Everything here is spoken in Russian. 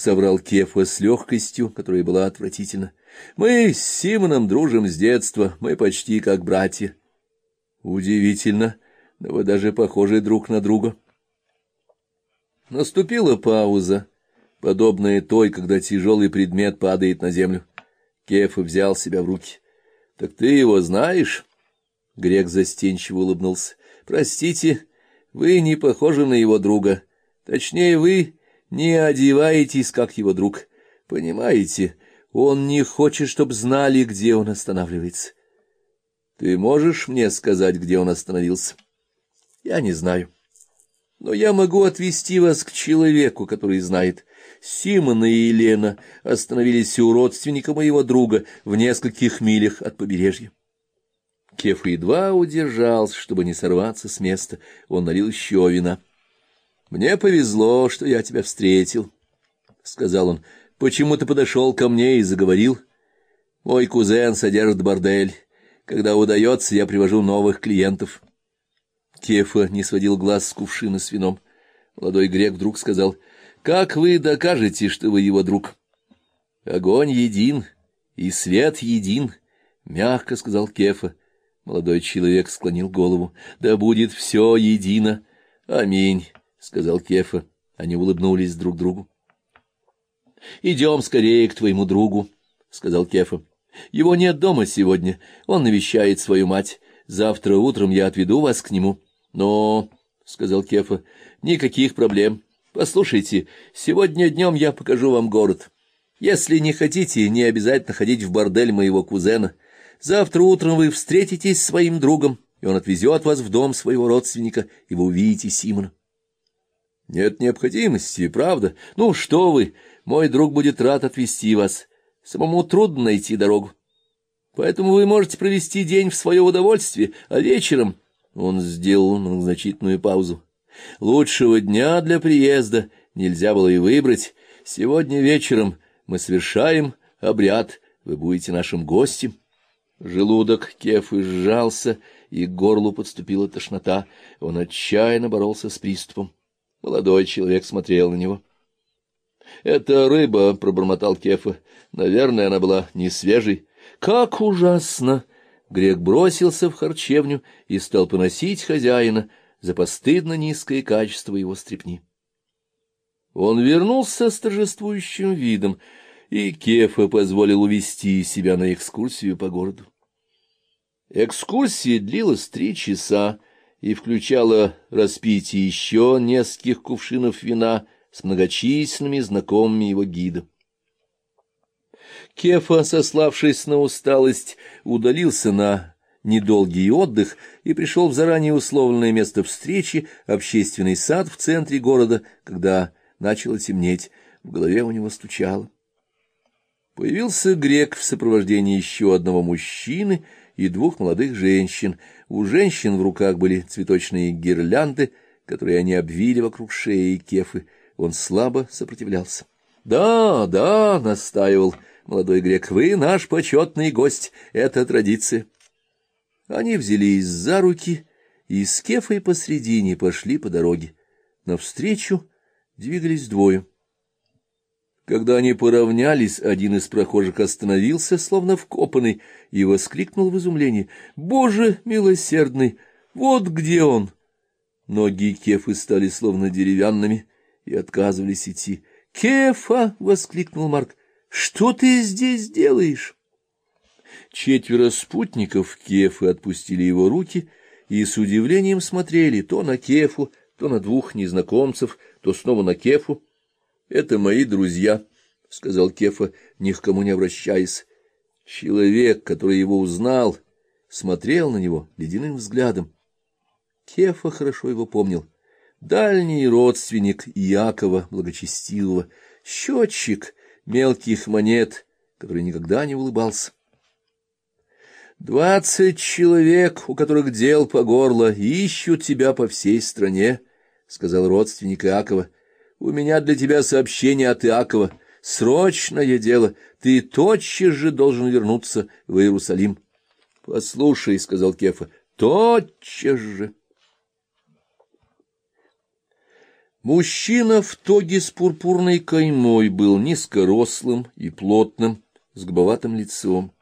соврал Кефа с легкостью, которая была отвратительна. Мы с Симоном дружим с детства, мы почти как братья. Удивительно, но вы даже похожи друг на друга. Наступила пауза, подобная той, когда тяжелый предмет падает на землю. Кефа взял себя в руки. — Так ты его знаешь? Грек застенчиво улыбнулся. — Простите, вы не похожи на его друга. Точнее, вы не одеваетесь, как его друг. Понимаете, он не хочет, чтобы знали, где он останавливается. Ты можешь мне сказать, где он остановился? Я не знаю. Но я могу отвести вас к человеку, который знает. Симон и Елена остановились у родственника моего друга в нескольких милях от побережья. Кеф едва удержался, чтобы не сорваться с места. Он налил еще вина. — Мне повезло, что я тебя встретил, — сказал он. — Почему ты подошел ко мне и заговорил? Мой кузен содержит бордель. Когда удается, я привожу новых клиентов. Кефа не сводил глаз с кувшина с вином. Молодой грек вдруг сказал, — Как вы докажете, что вы его друг? — Огонь един, и свет един, — мягко сказал Кефа. Молодой человек склонил голову. — Да будет все едино. Аминь, — сказал Кефа. Они улыбнулись друг другу. — Идем скорее к твоему другу, — сказал Кефа. — Его нет дома сегодня. Он навещает свою мать. Завтра утром я отведу вас к нему. — Но, — сказал Кефа, — никаких проблем. Послушайте, сегодня днем я покажу вам город. Если не хотите, не обязательно ходить в бордель моего кузена. — Завтра утром вы встретитесь с своим другом, и он отвезет вас в дом своего родственника, и вы увидите Симона. Нет необходимости, правда. Ну, что вы, мой друг будет рад отвезти вас. Самому трудно найти дорогу. Поэтому вы можете провести день в свое удовольствие, а вечером... Он сделал значительную паузу. Лучшего дня для приезда нельзя было и выбрать. Сегодня вечером мы совершаем обряд, вы будете нашим гостем. Желудок Кефы сжался, и к горлу подступила тошнота. Он отчаянно боролся с приступом. Молодой человек смотрел на него. — Это рыба, — пробормотал Кефа. — Наверное, она была не свежей. — Как ужасно! Грек бросился в харчевню и стал поносить хозяина за постыдно низкое качество его стрепни. Он вернулся с торжествующим видом, и Кефа позволил увести себя на экскурсию по городу. Экскурсия длилась три часа и включала распитие еще нескольких кувшинов вина с многочисленными знакомыми его гида. Кефа, сославшись на усталость, удалился на недолгий отдых и пришел в заранее условленное место встречи, общественный сад в центре города, когда начало темнеть, в голове у него стучало. Появился грек в сопровождении еще одного мужчины — и двух молодых женщин. У женщин в руках были цветочные гирлянды, которые они обвили вокруг шеи кефы. Он слабо сопротивлялся. — Да, да, — настаивал молодой грек, — вы наш почетный гость, это традиция. Они взялись за руки и с кефой посредине пошли по дороге. Навстречу двигались двое. Когда они поравнялись, один из прохожих остановился, словно вкопанный, и воскликнул в изумлении. «Боже милосердный! Вот где он!» Ноги Кефы стали словно деревянными и отказывались идти. «Кефа!» — воскликнул Марк. «Что ты здесь делаешь?» Четверо спутников Кефы отпустили его руки и с удивлением смотрели то на Кефу, то на двух незнакомцев, то снова на Кефу. Это мои друзья, — сказал Кефа, ни к кому не обращаясь. Человек, который его узнал, смотрел на него ледяным взглядом. Кефа хорошо его помнил. Дальний родственник Якова Благочестивого, счетчик мелких монет, который никогда не улыбался. «Двадцать человек, у которых дел по горло, ищут тебя по всей стране», — сказал родственник Иакова. У меня для тебя сообщение от Иакова. Срочное дело. Ты тотчас же должен вернуться в Иерусалим. — Послушай, — сказал Кефа, — тотчас же. Мужчина в тоге с пурпурной каймой был низкорослым и плотным, с губоватым лицом.